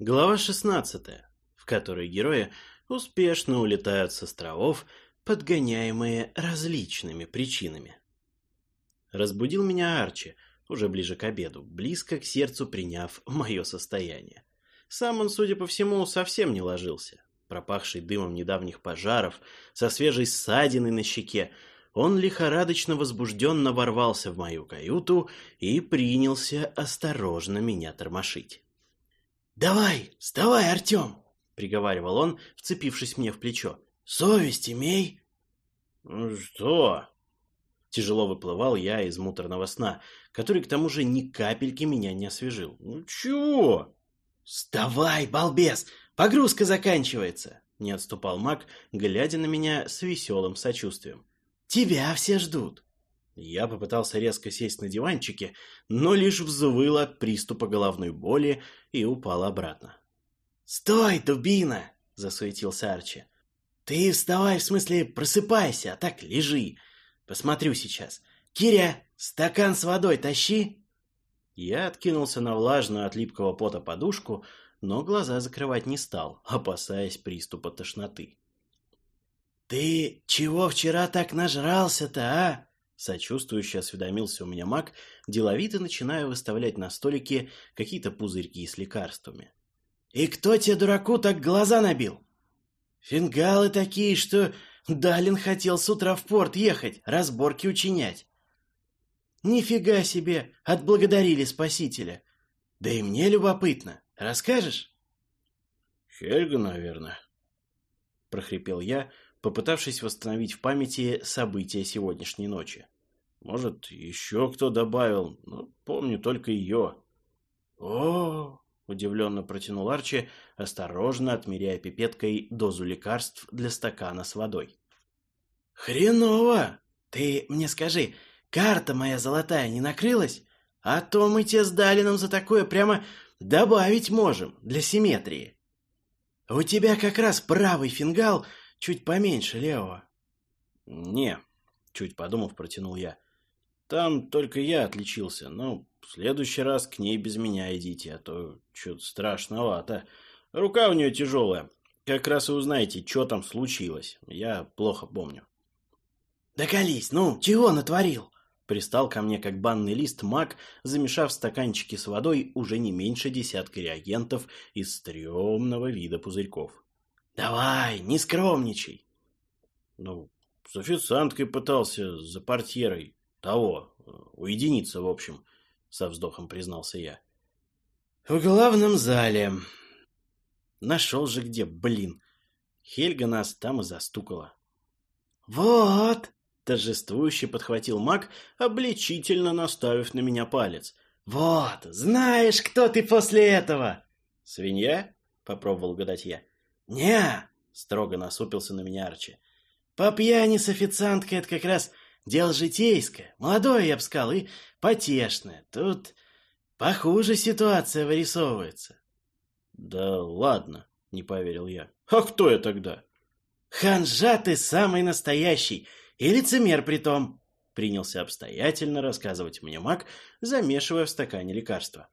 Глава 16, в которой герои успешно улетают с островов, подгоняемые различными причинами. Разбудил меня Арчи, уже ближе к обеду, близко к сердцу приняв мое состояние. Сам он, судя по всему, совсем не ложился. Пропахший дымом недавних пожаров, со свежей ссадиной на щеке, он лихорадочно возбужденно ворвался в мою каюту и принялся осторожно меня тормошить. «Давай, вставай, Артем!» — приговаривал он, вцепившись мне в плечо. «Совесть имей!» «Ну «Что?» Тяжело выплывал я из муторного сна, который к тому же ни капельки меня не освежил. «Ну чего?» «Вставай, балбес! Погрузка заканчивается!» Не отступал маг, глядя на меня с веселым сочувствием. «Тебя все ждут!» Я попытался резко сесть на диванчике, но лишь взвыл от приступа головной боли и упал обратно. «Стой, дубина!» — засуетился Арчи. «Ты вставай, в смысле просыпайся, а так лежи. Посмотрю сейчас. Киря, стакан с водой тащи!» Я откинулся на влажную от липкого пота подушку, но глаза закрывать не стал, опасаясь приступа тошноты. «Ты чего вчера так нажрался-то, а?» Сочувствующе осведомился у меня маг, деловито начиная выставлять на столике какие-то пузырьки с лекарствами. «И кто тебе, дураку, так глаза набил? Фингалы такие, что Далин хотел с утра в порт ехать, разборки учинять. Нифига себе, отблагодарили спасителя. Да и мне любопытно. Расскажешь?» «Хельга, наверное», — прохрипел я, — попытавшись восстановить в памяти события сегодняшней ночи. Может, еще кто добавил, но помню только ее. о удивленно протянул Арчи, осторожно отмеряя пипеткой дозу лекарств для стакана с водой. «Хреново! Ты мне скажи, карта моя золотая не накрылась? А то мы тебе с Далином за такое прямо добавить можем для симметрии. У тебя как раз правый фингал чуть поменьше левого. Не, чуть подумав, протянул я. Там только я отличился, но в следующий раз к ней без меня идите, а то что-то страшновато. Рука у нее тяжелая. Как раз и узнаете, что там случилось. Я плохо помню. Да колись, ну, чего натворил? Пристал ко мне, как банный лист, маг, замешав стаканчики с водой уже не меньше десятка реагентов из стрёмного вида пузырьков. Давай, не скромничай. Ну, с официанткой пытался, за портьерой. Того, уединиться, в общем, со вздохом признался я. В главном зале. Нашел же где, блин. Хельга нас там и застукала. Вот, торжествующе подхватил маг, обличительно наставив на меня палец. Вот, знаешь, кто ты после этого? Свинья? Попробовал гадать я. «Не!» — строго насупился на меня Арчи. «По пьяни с официанткой это как раз дело житейское, молодое, я бы сказал, и потешное. Тут похуже ситуация вырисовывается». «Да ладно», — не поверил я. «А кто я тогда?» «Ханжа ты самый настоящий, и лицемер притом», — принялся обстоятельно рассказывать мне маг, замешивая в стакане лекарства.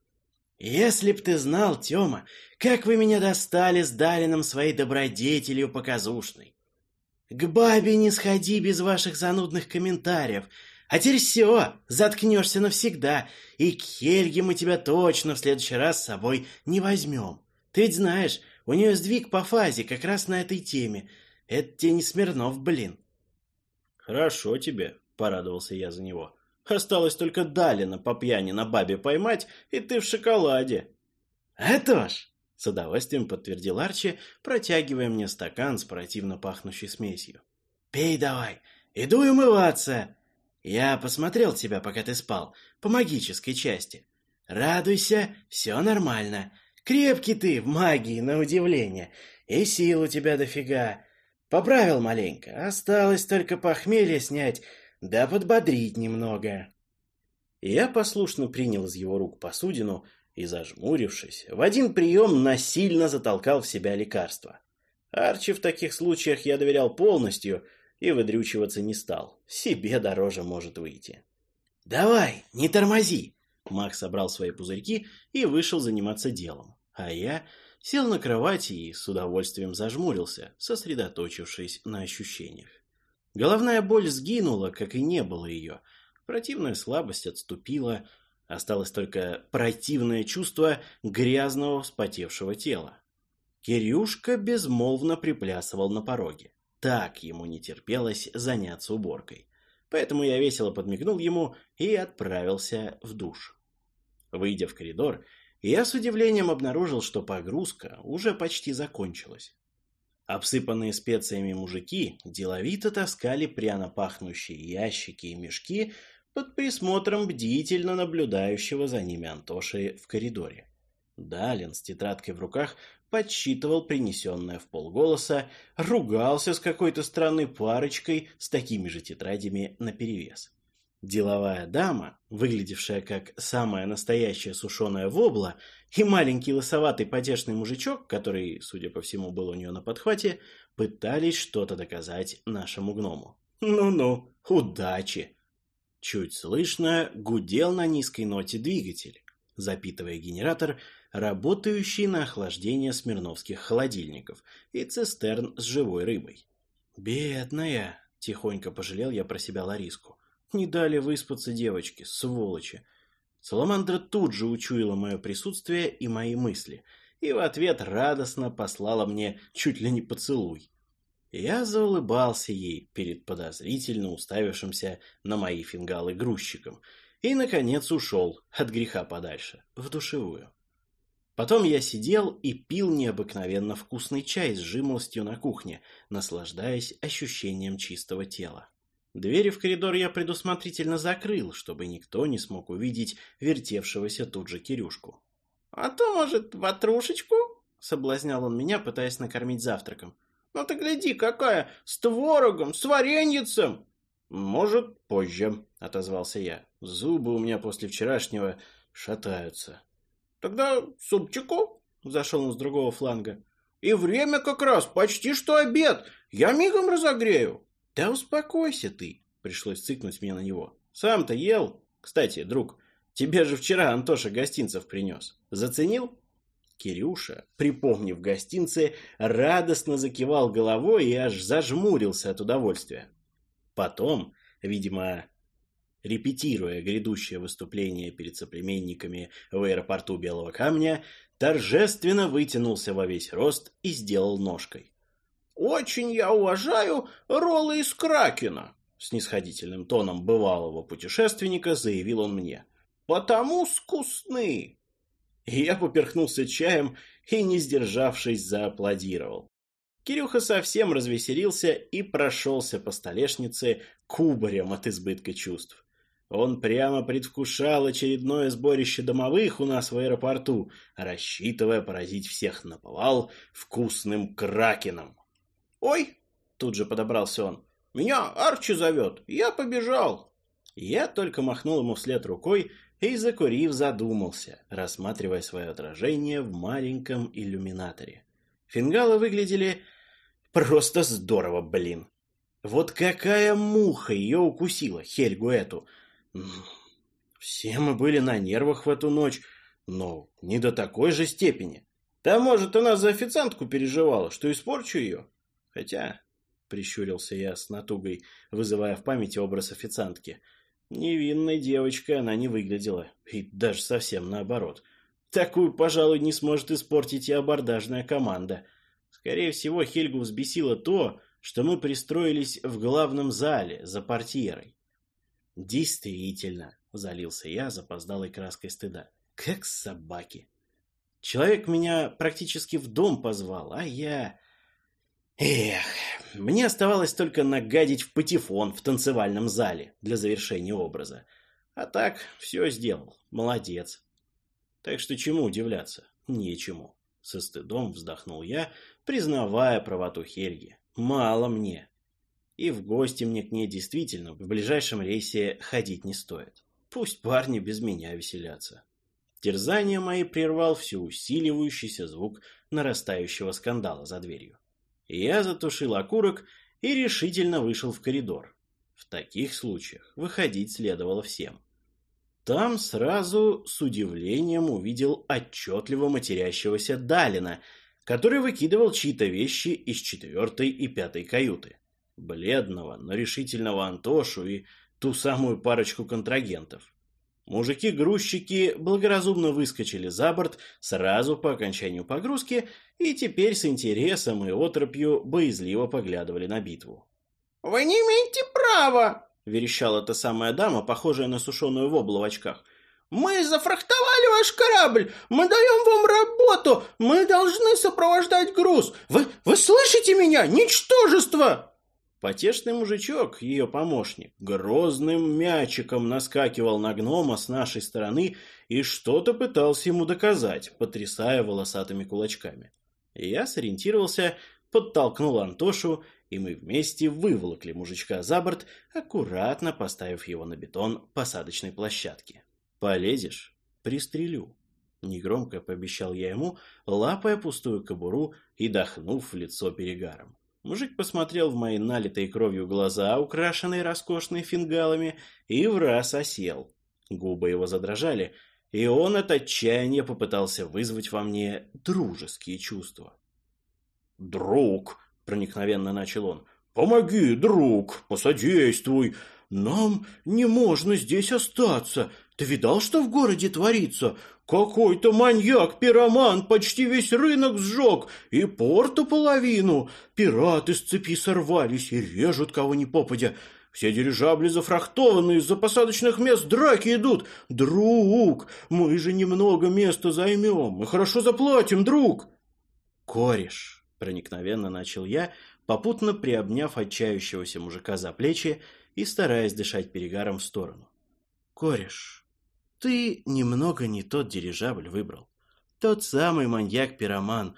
«Если б ты знал, Тёма, как вы меня достали с Далином своей добродетелью показушной. К бабе не сходи без ваших занудных комментариев, а теперь все, заткнешься навсегда, и к Хельге мы тебя точно в следующий раз с собой не возьмем. Ты ведь знаешь, у нее сдвиг по фазе как раз на этой теме. Это тебе не Смирнов, блин». «Хорошо тебе», — порадовался я за него. Осталось только Далина по пьяни на бабе поймать, и ты в шоколаде. Это ж, с удовольствием подтвердил Арчи, протягивая мне стакан с противно пахнущей смесью. Пей давай, иду умываться. Я посмотрел тебя, пока ты спал, по магической части. Радуйся, все нормально. Крепкий ты в магии, на удивление. И сил у тебя дофига. Поправил маленько, осталось только похмелье снять, да подбодрить немного. Я послушно принял из его рук посудину и, зажмурившись, в один прием насильно затолкал в себя лекарство. Арчи в таких случаях я доверял полностью и выдрючиваться не стал. Себе дороже может выйти. «Давай, не тормози!» Макс собрал свои пузырьки и вышел заниматься делом. А я Сел на кровати и с удовольствием зажмурился, сосредоточившись на ощущениях. Головная боль сгинула, как и не было ее. Противная слабость отступила, осталось только противное чувство грязного вспотевшего тела. Кирюшка безмолвно приплясывал на пороге. Так ему не терпелось заняться уборкой. Поэтому я весело подмигнул ему и отправился в душ. Выйдя в коридор, я с удивлением обнаружил, что погрузка уже почти закончилась. Обсыпанные специями мужики деловито таскали пряно пахнущие ящики и мешки под присмотром бдительно наблюдающего за ними Антоши в коридоре. Далин с тетрадкой в руках подсчитывал принесенное в полголоса, ругался с какой-то странной парочкой с такими же тетрадями наперевес. Деловая дама, выглядевшая как самая настоящая сушеная вобла, и маленький лысоватый потешный мужичок, который, судя по всему, был у нее на подхвате, пытались что-то доказать нашему гному. Ну-ну, удачи! Чуть слышно гудел на низкой ноте двигатель, запитывая генератор, работающий на охлаждение смирновских холодильников и цистерн с живой рыбой. «Бедная!» – тихонько пожалел я про себя Лариску. Не дали выспаться девочке, сволочи. Саламандра тут же учуяла мое присутствие и мои мысли, и в ответ радостно послала мне чуть ли не поцелуй. Я заулыбался ей перед подозрительно уставившимся на мои фингалы грузчиком и, наконец, ушел от греха подальше, в душевую. Потом я сидел и пил необыкновенно вкусный чай с жимолостью на кухне, наслаждаясь ощущением чистого тела. Двери в коридор я предусмотрительно закрыл, чтобы никто не смог увидеть вертевшегося тут же Кирюшку. «А то, может, ватрушечку?» — соблазнял он меня, пытаясь накормить завтраком. «Ну ты гляди, какая! С творогом, с вареньицем!» «Может, позже», — отозвался я. «Зубы у меня после вчерашнего шатаются». «Тогда супчику?» — зашел он с другого фланга. «И время как раз, почти что обед. Я мигом разогрею». «Да успокойся ты!» — пришлось цикнуть мне на него. «Сам-то ел? Кстати, друг, тебе же вчера Антоша гостинцев принес. Заценил?» Кирюша, припомнив гостинцы, радостно закивал головой и аж зажмурился от удовольствия. Потом, видимо, репетируя грядущее выступление перед соплеменниками в аэропорту Белого Камня, торжественно вытянулся во весь рост и сделал ножкой. «Очень я уважаю роллы из Кракена», — снисходительным тоном бывалого путешественника заявил он мне. «Потому вкусны». И я поперхнулся чаем и, не сдержавшись, зааплодировал. Кирюха совсем развеселился и прошелся по столешнице кубарем от избытка чувств. Он прямо предвкушал очередное сборище домовых у нас в аэропорту, рассчитывая поразить всех наповал вкусным кракеном. «Ой!» — тут же подобрался он. «Меня Арчи зовет, я побежал!» Я только махнул ему вслед рукой и, закурив, задумался, рассматривая свое отражение в маленьком иллюминаторе. Фингалы выглядели просто здорово, блин. Вот какая муха ее укусила, Хельгу эту. Все мы были на нервах в эту ночь, но не до такой же степени. Да, может, она за официантку переживала, что испорчу ее? Хотя, прищурился я с натугой, вызывая в памяти образ официантки, невинной девочкой она не выглядела, и даже совсем наоборот. Такую, пожалуй, не сможет испортить и абордажная команда. Скорее всего, Хельгу взбесило то, что мы пристроились в главном зале за портьерой. Действительно, залился я запоздалой краской стыда. Как собаки. Человек меня практически в дом позвал, а я... Эх, мне оставалось только нагадить в патефон в танцевальном зале для завершения образа. А так, все сделал. Молодец. Так что чему удивляться? Нечему. Со стыдом вздохнул я, признавая правоту Хельги. Мало мне. И в гости мне к ней действительно в ближайшем рейсе ходить не стоит. Пусть парни без меня веселятся. Терзание мои прервал все усиливающийся звук нарастающего скандала за дверью. Я затушил окурок и решительно вышел в коридор. В таких случаях выходить следовало всем. там сразу с удивлением увидел отчетливо матерящегося Далина, который выкидывал чьи-то вещи из четвертой и пятой каюты. Бледного, но решительного Антошу и ту самую парочку контрагентов. Мужики-грузчики благоразумно выскочили за борт сразу по окончанию погрузки и теперь с интересом и отропью боязливо поглядывали на битву. «Вы не имеете права!» — верещала та самая дама, похожая на сушеную воблу в очках. «Мы зафрахтовали ваш корабль! Мы даем вам работу! Мы должны сопровождать груз! Вы, вы слышите меня? Ничтожество!» Потешный мужичок, ее помощник, грозным мячиком наскакивал на гнома с нашей стороны и что-то пытался ему доказать, потрясая волосатыми кулачками. Я сориентировался, подтолкнул Антошу, и мы вместе выволокли мужичка за борт, аккуратно поставив его на бетон посадочной площадки. «Полезешь? Пристрелю!» Негромко пообещал я ему, лапая пустую кобуру и дохнув в лицо перегаром. Мужик посмотрел в мои налитые кровью глаза, украшенные роскошными фингалами, и в раз осел. Губы его задрожали, и он от отчаяния попытался вызвать во мне дружеские чувства. «Друг!» — проникновенно начал он. «Помоги, друг, посодействуй. Нам не можно здесь остаться. Ты видал, что в городе творится? Какой-то маньяк-пироман почти весь рынок сжег и порту половину. Пираты с цепи сорвались и режут кого ни попадя. Все дирижабли зафрахтованы, из-за посадочных мест драки идут. Друг, мы же немного места займем, мы хорошо заплатим, друг. Кореш, проникновенно начал я, попутно приобняв отчаявшегося мужика за плечи и стараясь дышать перегаром в сторону. Кореш, ты немного не тот дирижабль выбрал. Тот самый маньяк-пироман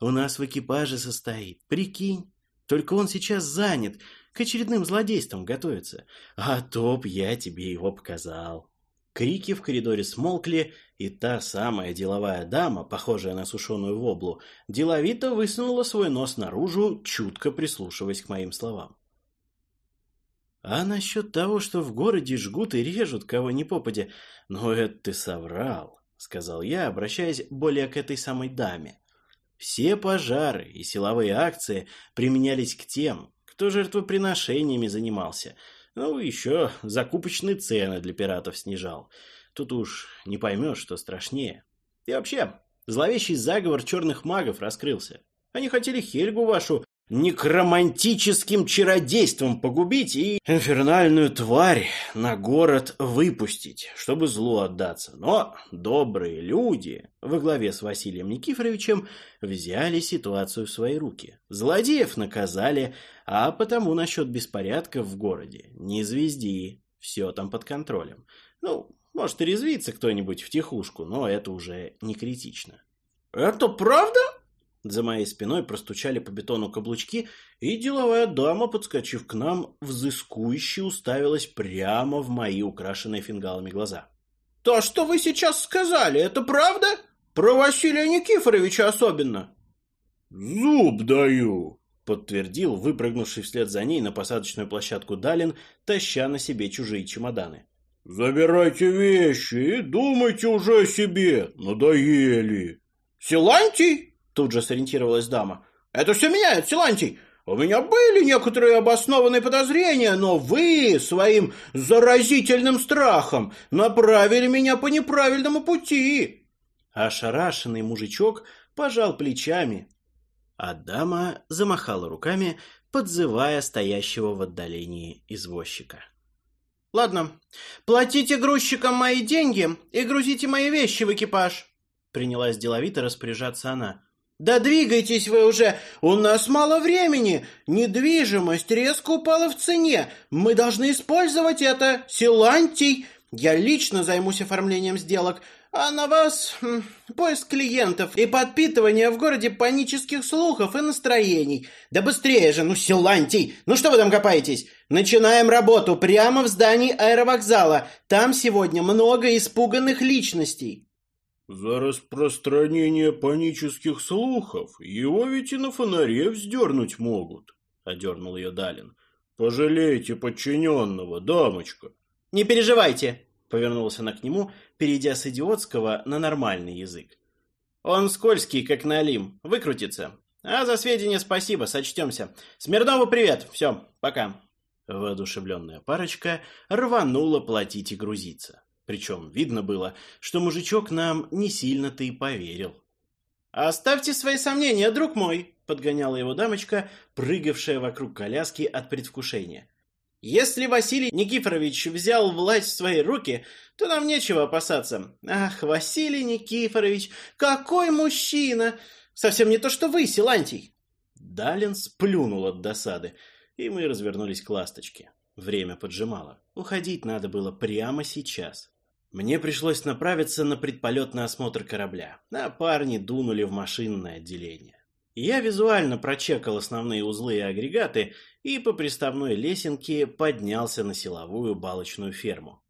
у нас в экипаже состоит. Прикинь, только он сейчас занят, к очередным злодействам готовится. А топ я тебе его показал. Крики в коридоре смолкли, и та самая деловая дама, похожая на сушеную воблу, деловито высунула свой нос наружу, чутко прислушиваясь к моим словам. А насчет того, что в городе жгут и режут кого ни попадя, ну это ты соврал, сказал я, обращаясь более к этой самой даме. Все пожары и силовые акции применялись к тем, кто жертвоприношениями занимался. Ну, еще закупочные цены для пиратов снижал. Тут уж не поймешь, что страшнее. И вообще, зловещий заговор черных магов раскрылся. Они хотели Хельгу вашу некромантическим чародейством погубить и инфернальную тварь на город выпустить, чтобы злу отдаться. Но добрые люди во главе с Василием Никифоровичем взяли ситуацию в свои руки. Злодеев наказали, а потому насчет беспорядков в городе не звезди, все там под контролем. Ну, может и резвится кто-нибудь в тихушку, но это уже не критично. «Это правда?» За моей спиной простучали по бетону каблучки, и деловая дама, подскочив к нам, взыскующе уставилась прямо в мои украшенные фингалами глаза. «То, что вы сейчас сказали, это правда? Про Василия Никифоровича особенно?» «Зуб даю!» — подтвердил выпрыгнувший вслед за ней на посадочную площадку Далин, таща на себе чужие чемоданы. «Забирайте вещи и думайте уже о себе, надоели!» «Силантий?» Тут же сориентировалась дама. «Это все меняет, Силантий! У меня были некоторые обоснованные подозрения, но вы своим заразительным страхом направили меня по неправильному пути!» Ошарашенный мужичок пожал плечами, а дама замахала руками, подзывая стоящего в отдалении извозчика. «Ладно, платите грузчикам мои деньги и грузите мои вещи в экипаж!» Принялась деловито распоряжаться она. «Да двигайтесь вы уже! У нас мало времени! Недвижимость резко упала в цене! Мы должны использовать это! Силантий! Я лично займусь оформлением сделок, а на вас хм, поиск клиентов и подпитывание в городе панических слухов и настроений. Да быстрее же, ну, Силантий! Ну что вы там копаетесь? Начинаем работу прямо в здании аэровокзала. Там сегодня много испуганных личностей». За распространение панических слухов его ведь и на фонаре вздернуть могут, — одернул ее Далин. Пожалейте подчиненного, дамочка. Не переживайте, Повернулась она к нему, перейдя с идиотского на нормальный язык. «Он скользкий, как налим. Выкрутится. А за сведения спасибо, сочтемся. Смирнову привет. Все, пока». Воодушевленная парочка рванула платить и грузиться. Причем видно было, что мужичок нам не сильно-то и поверил. «Оставьте свои сомнения, друг мой!» — подгоняла его дамочка, прыгавшая вокруг коляски от предвкушения. «Если Василий Никифорович взял власть в свои руки, то нам нечего опасаться. Ах, Василий Никифорович, какой мужчина! Совсем не то, что вы, Силантий!» Далин сплюнул от досады, и мы развернулись к ласточке. Время поджимало. Уходить надо было прямо сейчас. Мне пришлось направиться на предполетный осмотр корабля, а парни дунули в машинное отделение. Я визуально прочекал основные узлы и агрегаты и по приставной лесенке поднялся на силовую балочную ферму.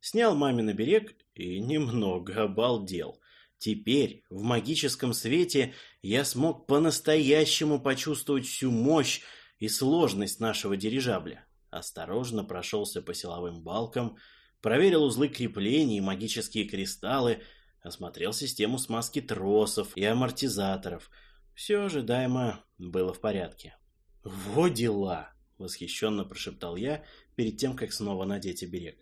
Снял мамин берег и немного обалдел. Теперь, в магическом свете, я смог по-настоящему почувствовать всю мощь и сложность нашего дирижабля. Осторожно прошелся по силовым балкам, проверил узлы креплений и магические кристаллы, осмотрел систему смазки тросов и амортизаторов. Все ожидаемо было в порядке. «Во дела!» — восхищенно прошептал я перед тем, как снова надеть оберег.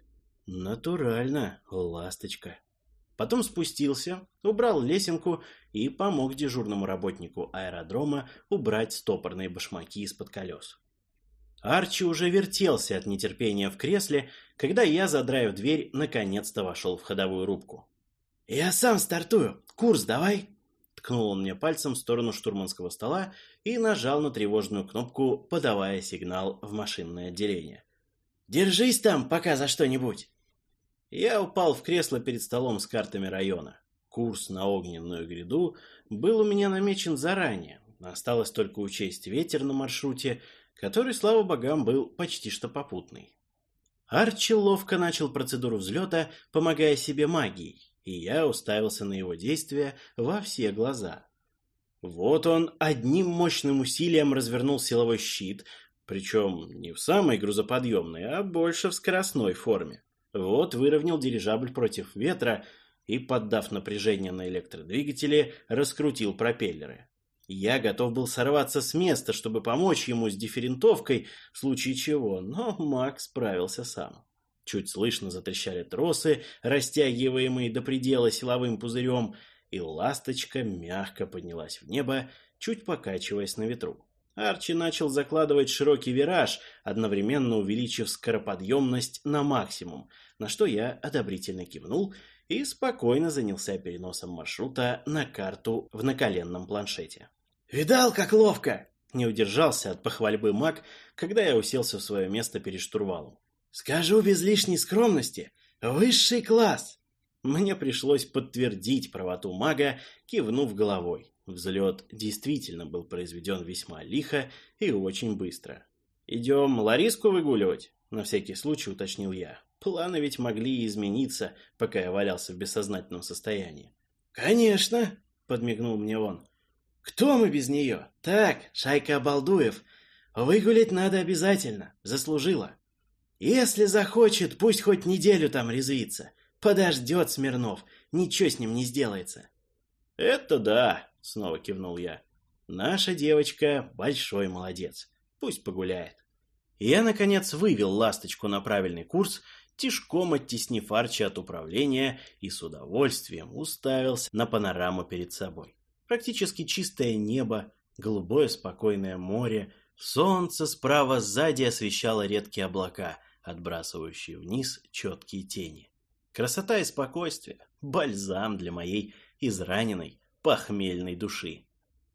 «Натурально, ласточка!» Потом спустился, убрал лесенку и помог дежурному работнику аэродрома убрать стопорные башмаки из-под колес. Арчи уже вертелся от нетерпения в кресле, когда я, задраив дверь, наконец-то вошел в ходовую рубку. «Я сам стартую. Курс давай!» Ткнул он мне пальцем в сторону штурманского стола и нажал на тревожную кнопку, подавая сигнал в машинное отделение. «Держись там пока за что-нибудь!» Я упал в кресло перед столом с картами района. Курс на огненную гряду был у меня намечен заранее. Осталось только учесть ветер на маршруте который, слава богам, был почти что попутный. Арчи ловко начал процедуру взлета, помогая себе магией, и я уставился на его действия во все глаза. Вот он одним мощным усилием развернул силовой щит, причем не в самой грузоподъемной, а больше в скоростной форме. Вот выровнял дирижабль против ветра и, поддав напряжение на электродвигателе, раскрутил пропеллеры. Я готов был сорваться с места, чтобы помочь ему с дифферентовкой, в случае чего, но Макс справился сам. Чуть слышно затрещали тросы, растягиваемые до предела силовым пузырем, и ласточка мягко поднялась в небо, чуть покачиваясь на ветру. Арчи начал закладывать широкий вираж, одновременно увеличив скороподъемность на максимум, на что я одобрительно кивнул и спокойно занялся переносом маршрута на карту в наколенном планшете. «Видал, как ловко!» Не удержался от похвальбы маг, когда я уселся в свое место перед штурвалом. «Скажу без лишней скромности, высший класс!» Мне пришлось подтвердить правоту мага, кивнув головой. Взлет действительно был произведен весьма лихо и очень быстро. «Идем Лариску выгуливать?» — на всякий случай уточнил я. Планы ведь могли измениться, пока я валялся в бессознательном состоянии. «Конечно!» — подмигнул мне он. Кто мы без нее? Так, шайка обалдуев. Выгулить надо обязательно. Заслужила. Если захочет, пусть хоть неделю там резвится. Подождет Смирнов. Ничего с ним не сделается. Это да, снова кивнул я. Наша девочка большой молодец. Пусть погуляет. Я, наконец, вывел ласточку на правильный курс, тишком оттеснив Арчи от управления и с удовольствием уставился на панораму перед собой. Практически чистое небо, голубое спокойное море, солнце справа сзади освещало редкие облака, отбрасывающие вниз четкие тени. Красота и спокойствие — бальзам для моей израненной, похмельной души.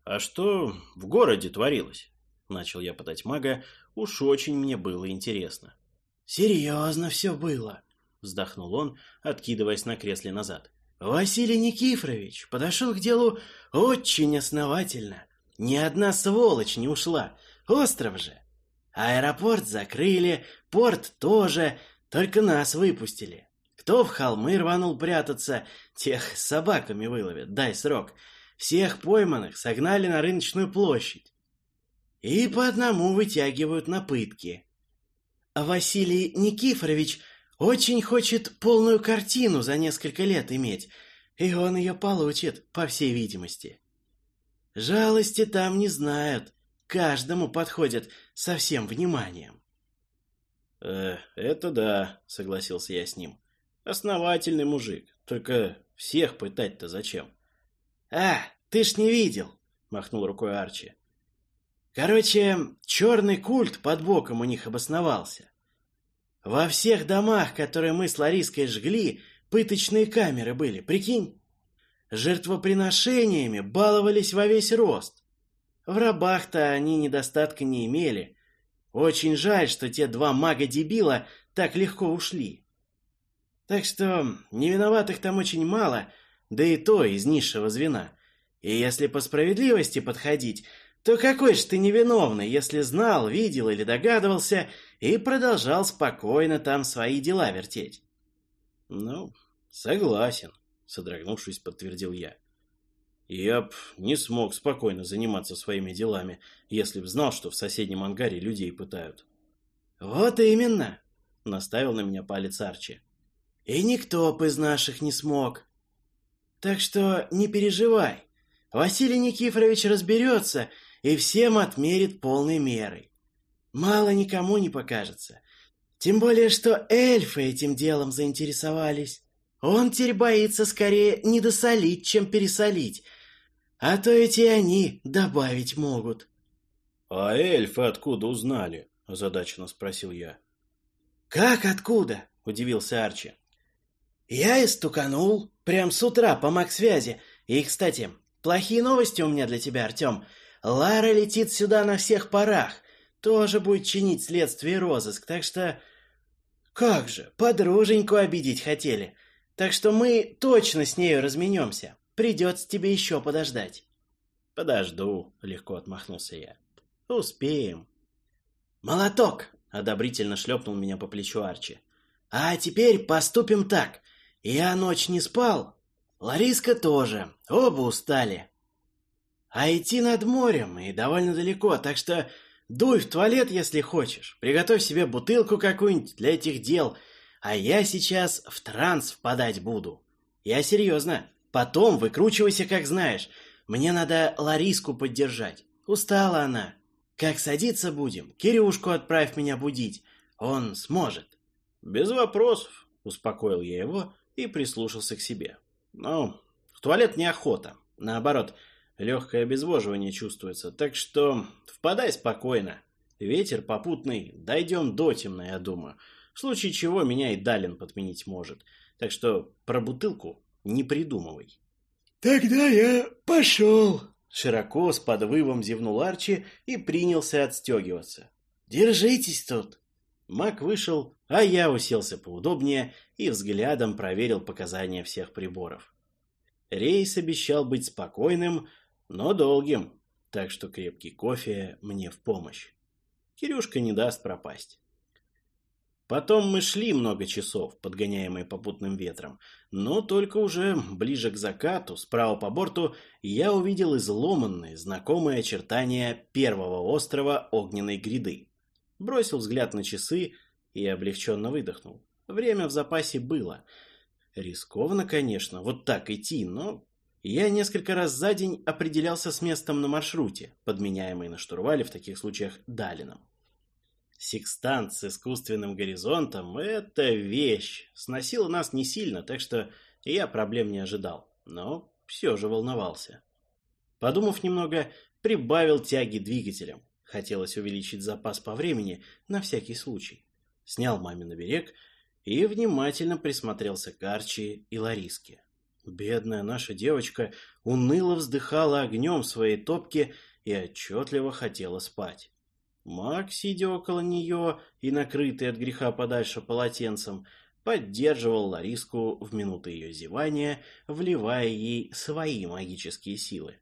«А что в городе творилось?» — начал я пытать мага, уж очень мне было интересно. «Серьезно все было», — вздохнул он, откидываясь на кресле назад. Василий Никифорович подошел к делу очень основательно. Ни одна сволочь не ушла. Остров же. Аэропорт закрыли, порт тоже, только нас выпустили. Кто в холмы рванул прятаться, тех с собаками выловят, дай срок. Всех пойманных согнали на рыночную площадь. И по одному вытягивают на пытки. Василий Никифорович очень хочет полную картину за несколько лет иметь, и он ее получит, по всей видимости. Жалости там не знают, каждому подходят со всем вниманием. «Э, это да», — согласился я с ним. «Основательный мужик, только всех пытать-то зачем?» «А, ты ж не видел», — махнул рукой Арчи. «Короче, черный культ под боком у них обосновался. Во всех домах, которые мы с Лариской жгли, пыточные камеры были, прикинь? Жертвоприношениями баловались во весь рост. В рабах-то они недостатка не имели. Очень жаль, что те два мага-дебила так легко ушли. Так что невиноватых там очень мало, да и то из низшего звена. И если по справедливости подходить, то какой ж ты невиновный, если знал, видел или догадывался и продолжал спокойно там свои дела вертеть? Ну, согласен, содрогнувшись, подтвердил я. Я б не смог спокойно заниматься своими делами, если б знал, что в соседнем ангаре людей пытают. Вот именно, наставил на меня палец Арчи. И никто б из наших не смог. Так что не переживай. Василий Никифорович разберется и всем отмерит полной мерой. Мало никому не покажется. Тем более, что эльфы этим делом заинтересовались. Он теперь боится скорее не досолить, чем пересолить. А то эти они добавить могут. — А эльфы откуда узнали? — озадаченно спросил я. — Как откуда? — удивился Арчи. — Я и стуканул. Прям с утра по маг-связи. И, кстати, плохие новости у меня для тебя, Артем. — Лара летит сюда на всех парах. Тоже будет чинить следствие и розыск, так что... Как же, подруженьку обидеть хотели. Так что мы точно с нею разменемся. Придется тебе еще подождать. Подожду, легко отмахнулся я. Успеем. Молоток! Одобрительно шлепнул меня по плечу Арчи. А теперь поступим так. Я ночь не спал. Лариска тоже. Оба устали. А идти над морем и довольно далеко, так что дуй в туалет, если хочешь. Приготовь себе бутылку какую-нибудь для этих дел, а я сейчас в транс впадать буду. Я серьезно. Потом выкручивайся, как знаешь. Мне надо Лариску поддержать. Устала она. Как садиться будем, Кирюшку отправь меня будить. Он сможет. Без вопросов, успокоил я его и прислушался к себе. Ну, в туалет неохота. Наоборот, Легкое обезвоживание чувствуется, так что впадай спокойно. Ветер попутный, дойдем до темно, я думаю. В случае чего меня и Далин подменить может. Так что про бутылку не придумывай. «Тогда я пошел!» Широко с подвывом зевнул Арчи и принялся отстегиваться. «Держитесь тут!» Мак вышел, а я уселся поудобнее и взглядом проверил показания всех приборов. Рейс обещал быть спокойным, но долгим, так что крепкий кофе мне в помощь. Кирюшка не даст пропасть. Потом мы шли много часов, подгоняемые попутным ветром, но только уже ближе к закату, справа по борту, я увидел изломанные, знакомые очертания первого острова Огненной гряды. Бросил взгляд на часы и облегченно выдохнул. Время в запасе было. Рискованно, конечно, вот так идти, но я несколько раз за день определялся с местом на маршруте, подменяемый на штурвале в таких случаях Далином. Секстант с искусственным горизонтом – это вещь. Сносила нас не сильно, так что я проблем не ожидал, но все же волновался. Подумав немного, прибавил тяги двигателем. Хотелось увеличить запас по времени на всякий случай. Снял маме на берег и внимательно присмотрелся к Арчи и Лариске. Бедная наша девочка уныло вздыхала огнем своей топке и отчетливо хотела спать. Мак, сидя около нее и накрытый от греха подальше полотенцем, поддерживал Лариску в минуты ее зевания, вливая ей свои магические силы.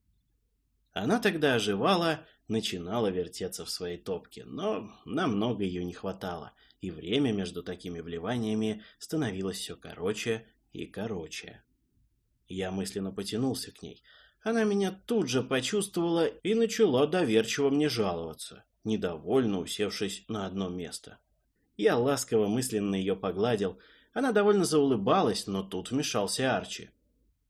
Она тогда оживала, начинала вертеться в своей топке, но намного ее не хватало, и время между такими вливаниями становилось все короче и короче. Я мысленно потянулся к ней. Она меня тут же почувствовала и начала доверчиво мне жаловаться, недовольно усевшись на одно место. Я ласково мысленно ее погладил. Она довольно заулыбалась, но тут вмешался Арчи.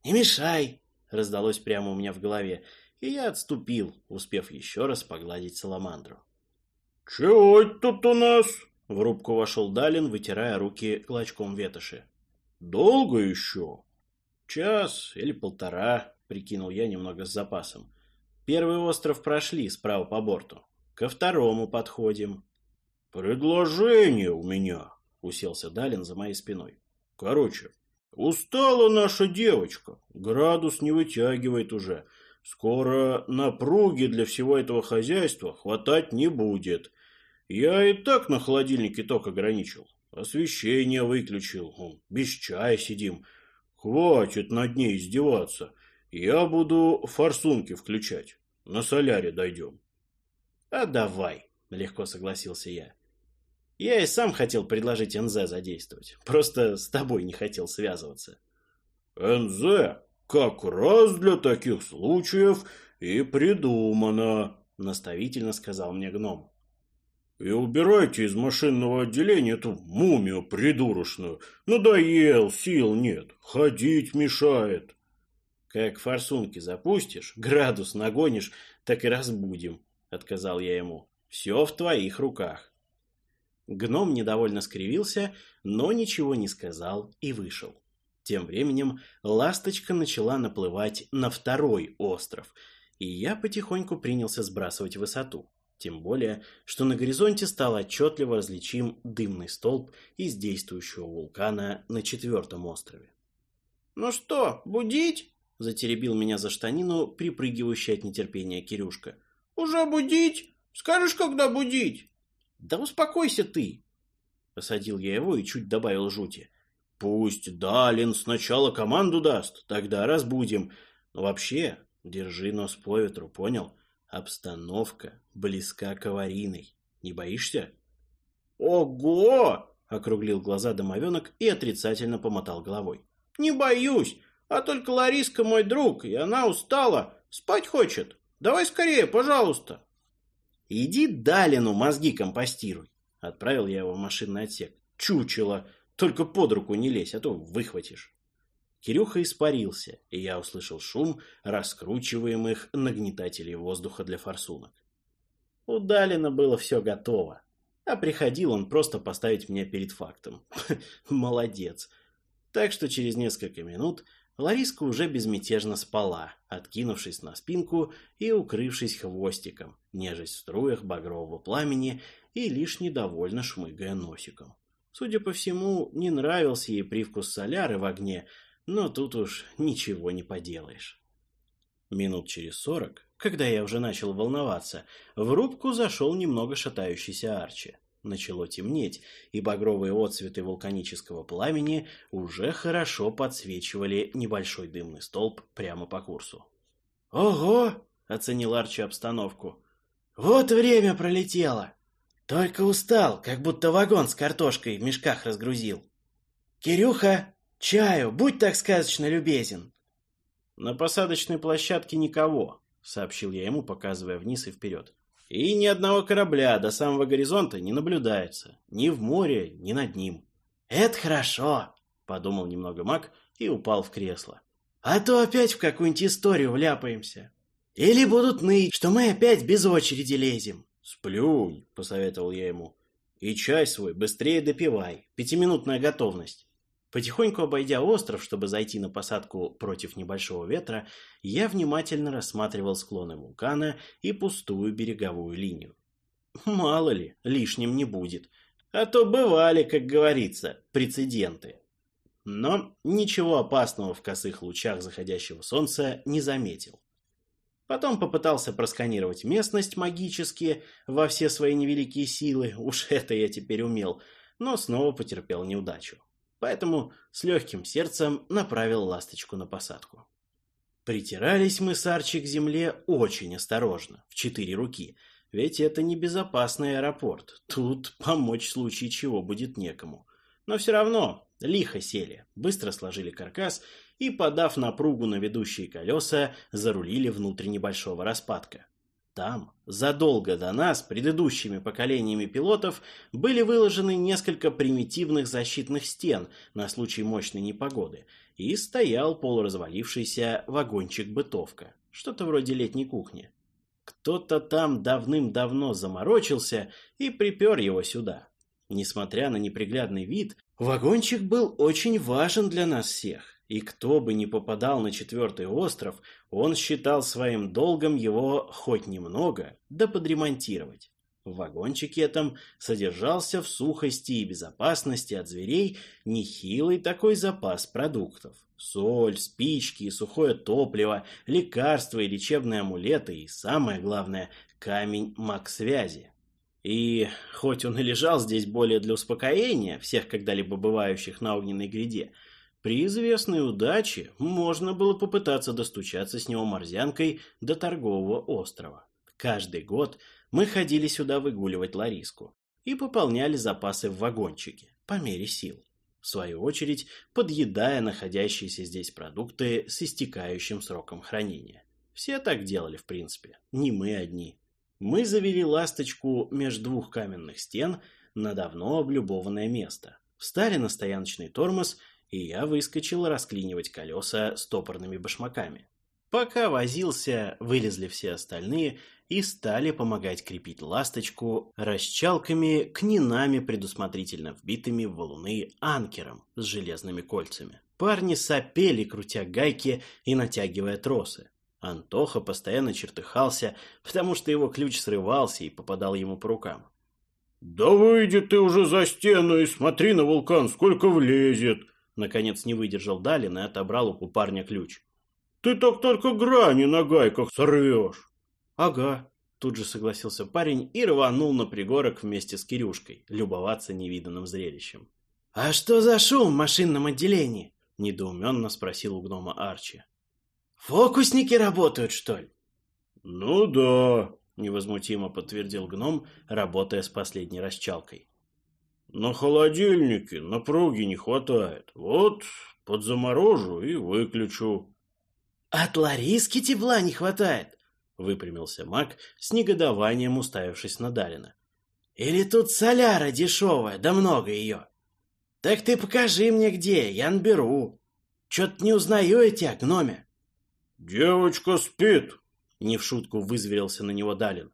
«Не мешай!» — раздалось прямо у меня в голове, и я отступил, успев еще раз погладить саламандру. «Чего это тут у нас?» — в рубку вошел Далин, вытирая руки клочком ветоши. «Долго еще?» «Час или полтора», — прикинул я немного с запасом. «Первый остров прошли справа по борту. Ко второму подходим». «Предложение у меня», — уселся Далин за моей спиной. «Короче, устала наша девочка, градус не вытягивает уже. Скоро напруги для всего этого хозяйства хватать не будет. Я и так на холодильнике ток ограничил. Освещение выключил. Без чая сидим. Хватит над ней издеваться. Я буду форсунки включать. На соляре дойдем. А давай, легко согласился я. Я и сам хотел предложить НЗ задействовать. Просто с тобой не хотел связываться. НЗ как раз для таких случаев и придумано, наставительно сказал мне гном. И убирайте из машинного отделения эту мумию придурочную. Надоел, сил нет, ходить мешает. Как форсунки запустишь, градус нагонишь, так и разбудим, отказал я ему. Все в твоих руках. Гном недовольно скривился, но ничего не сказал и вышел. Тем временем ласточка начала наплывать на второй остров, и я потихоньку принялся сбрасывать высоту. Тем более, что на горизонте стал отчетливо различим дымный столб из действующего вулкана на четвертом острове. «Ну что, будить?» – затеребил меня за штанину, припрыгивающий от нетерпения Кирюшка. «Уже будить? Скажешь, когда будить?» «Да успокойся ты!» Посадил я его и чуть добавил жути. «Пусть Далин сначала команду даст, тогда разбудим. Но вообще, держи нос по ветру, понял?» Обстановка близка к аварийной. Не боишься? Ого! Округлил глаза домовенок и отрицательно помотал головой. Не боюсь, а только Лариска мой друг, и она устала, спать хочет. Давай скорее, пожалуйста. Иди Далину мозги компостируй. Отправил я его в машинный отсек. Чучело, только под руку не лезь, а то выхватишь. Кирюха испарился, и я услышал шум раскручиваемых нагнетателей воздуха для форсунок. У Далина было все готово, а приходил он просто поставить меня перед фактом. Молодец. Так что через несколько минут Лариска уже безмятежно спала, откинувшись на спинку и укрывшись хвостиком, нежесть в струях багрового пламени и лишь недовольно шмыгая носиком. Судя по всему, не нравился ей привкус соляры в огне, но тут уж ничего не поделаешь. Минут через сорок, когда я уже начал волноваться, в рубку зашел немного шатающийся Арчи. Начало темнеть, и багровые отцветы вулканического пламени уже хорошо подсвечивали небольшой дымный столб прямо по курсу. «Ого!» — оценил Арчи обстановку. «Вот время пролетело! Только устал, как будто вагон с картошкой в мешках разгрузил. Кирюха, «Чаю, будь так сказочно любезен!» «На посадочной площадке никого», — сообщил я ему, показывая вниз и вперед. «И ни одного корабля до самого горизонта не наблюдается. Ни в море, ни над ним». «Это хорошо», — подумал немного маг и упал в кресло. «А то опять в какую-нибудь историю вляпаемся. Или будут ныть, что мы опять без очереди лезем». «Сплюнь», — посоветовал я ему. «И чай свой быстрее допивай. Пятиминутная готовность». Потихоньку обойдя остров, чтобы зайти на посадку против небольшого ветра, я внимательно рассматривал склоны вулкана и пустую береговую линию. Мало ли, лишним не будет. А то бывали, как говорится, прецеденты. Но ничего опасного в косых лучах заходящего солнца не заметил. Потом попытался просканировать местность магически во все свои невеликие силы, уж это я теперь умел, но снова потерпел неудачу поэтому с легким сердцем направил ласточку на посадку. Притирались мы с Арчи к земле очень осторожно, в четыре руки, ведь это небезопасный аэропорт, тут помочь в случае чего будет некому. Но все равно лихо сели, быстро сложили каркас и, подав напругу на ведущие колеса, зарулили внутрь небольшого распадка. Там, задолго до нас, предыдущими поколениями пилотов, были выложены несколько примитивных защитных стен на случай мощной непогоды, и стоял полуразвалившийся вагончик-бытовка, что-то вроде летней кухни. Кто-то там давным-давно заморочился и припер его сюда. Несмотря на неприглядный вид, вагончик был очень важен для нас всех, и кто бы ни попадал на четвертый остров, он считал своим долгом его хоть немного, да подремонтировать. В вагончике этом содержался в сухости и безопасности от зверей нехилый такой запас продуктов. Соль, спички, сухое топливо, лекарства и лечебные амулеты и, самое главное, камень маг-связи. И хоть он и лежал здесь более для успокоения всех когда-либо бывающих на огненной гряде, при известной удаче можно было попытаться достучаться с него морзянкой до торгового острова. Каждый год мы ходили сюда выгуливать Лариску и пополняли запасы в вагончике по мере сил. В свою очередь, подъедая находящиеся здесь продукты с истекающим сроком хранения. Все так делали, в принципе, не мы одни. Мы завели ласточку между двух каменных стен на давно облюбованное место. Встали на стояночный тормоз и я выскочил расклинивать колеса стопорными башмаками. Пока возился, вылезли все остальные и стали помогать крепить ласточку расчалками книнами, предусмотрительно вбитыми в валуны анкером с железными кольцами. Парни сопели, крутя гайки и натягивая тросы. Антоха постоянно чертыхался, потому что его ключ срывался и попадал ему по рукам. «Да выйди ты уже за стену и смотри на вулкан, сколько влезет!» Наконец не выдержал Далин и отобрал у парня ключ. «Ты так только грани на гайках сорвешь!» «Ага», Тут же согласился парень и рванул на пригорок вместе с Кирюшкой, любоваться невиданным зрелищем. «А что за шум в машинном отделении?» – недоуменно спросил у гнома Арчи. «Фокусники работают, что ли?» «Ну да», – невозмутимо подтвердил гном, работая с последней расчалкой. На холодильнике напруги не хватает. Вот подзаморожу и выключу. От Лариски тепла не хватает, выпрямился маг с негодованием уставившись на Дарина. Или тут соляра дешевая, да много ее. Так ты покажи мне где, я наберу. Чё-то не узнаю я тебя, гноме. Девочка спит, не в шутку вызверился на него Далин.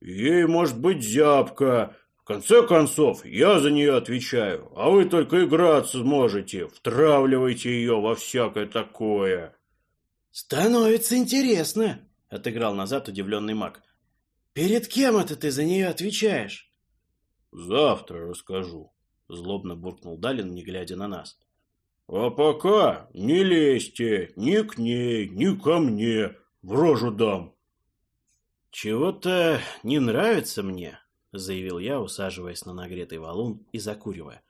Ей может быть зябка, конце концов, я за нее отвечаю, а вы только играться можете, втравливайте ее во всякое такое. Становится интересно, отыграл назад удивленный маг. Перед кем это ты за нее отвечаешь? Завтра расскажу, злобно буркнул Далин, не глядя на нас. А пока не лезьте ни к ней, ни ко мне, в рожу дам. Чего-то не нравится мне, — заявил я, усаживаясь на нагретый валун и закуривая.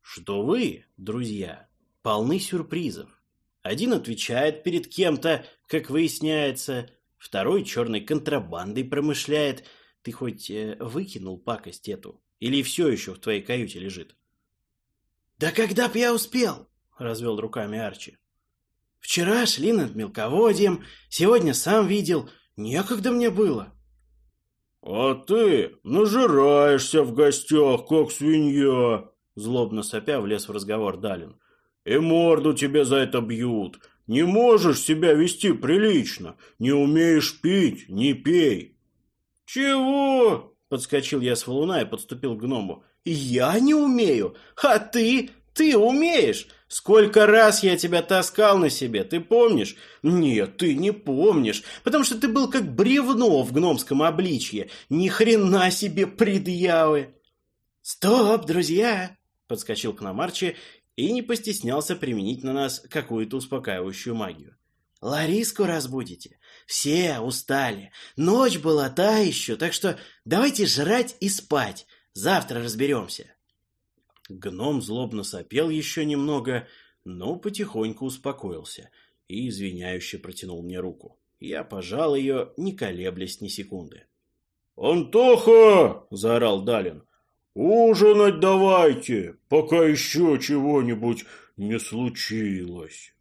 «Что вы, друзья, полны сюрпризов. Один отвечает перед кем-то, как выясняется, второй черной контрабандой промышляет. Ты хоть э, выкинул пакость эту? Или все еще в твоей каюте лежит?» «Да когда б я успел?» — развел руками Арчи. «Вчера шли над мелководьем, сегодня сам видел. Некогда мне было». «А ты нажираешься в гостях, как свинья!» Злобно сопя влез в разговор Далин. «И морду тебе за это бьют. Не можешь себя вести прилично. Не умеешь пить, не пей». «Чего?» — подскочил я с валуна и подступил к гному. «Я не умею, а ты? Ты умеешь? Сколько раз я тебя таскал на себе, ты помнишь? Нет, ты не помнишь, потому что ты был как бревно в гномском обличье. Ни хрена себе предъявы. Стоп, друзья, подскочил к нам Арчи и не постеснялся применить на нас какую-то успокаивающую магию. Лариску разбудите. Все устали. Ночь была та еще, так что давайте жрать и спать. Завтра разберемся. Гном злобно сопел еще немного, но потихоньку успокоился и извиняюще протянул мне руку. Я пожал ее, не колеблясь ни секунды. «Антоха!» — заорал Далин. «Ужинать давайте, пока еще чего-нибудь не случилось!»